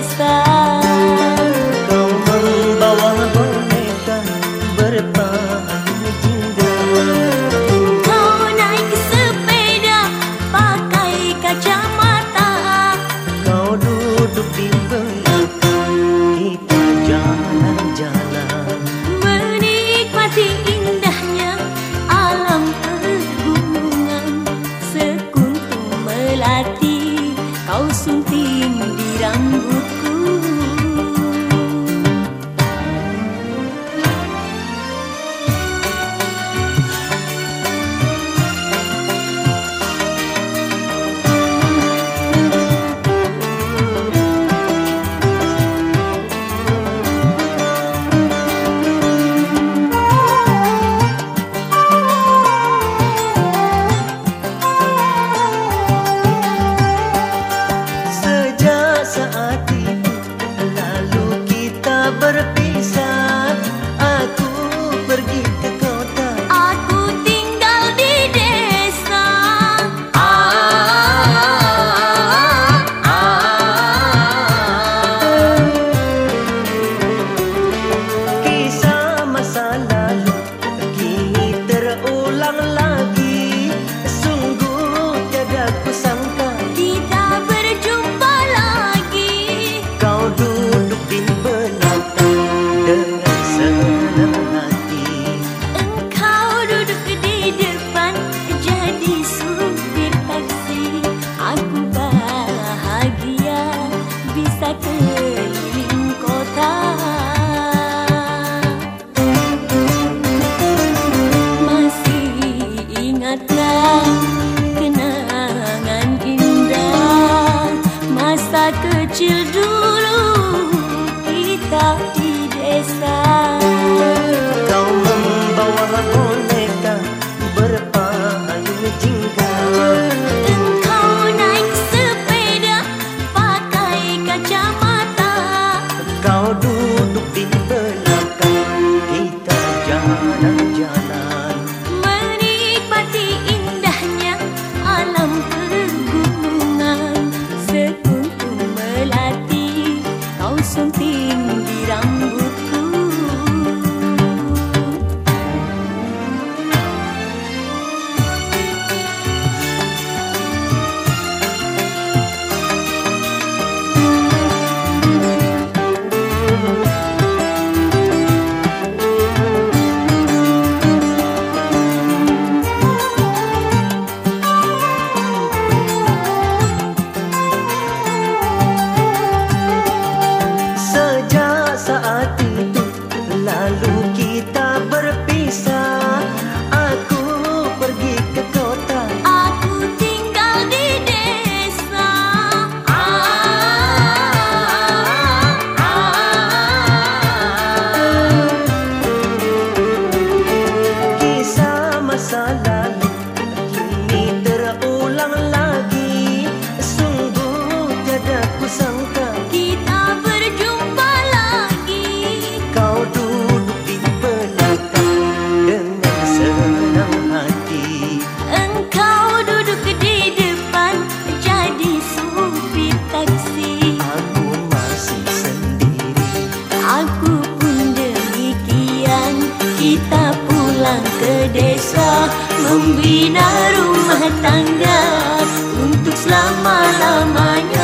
está you do. lalu kita berpisah aku pergi ke kota aku tinggal di desa ah, ah, ah, ah, ah, ah. kisah masa lalu pulang ke desa Membina rumah tangga. Untuk selama-lamanya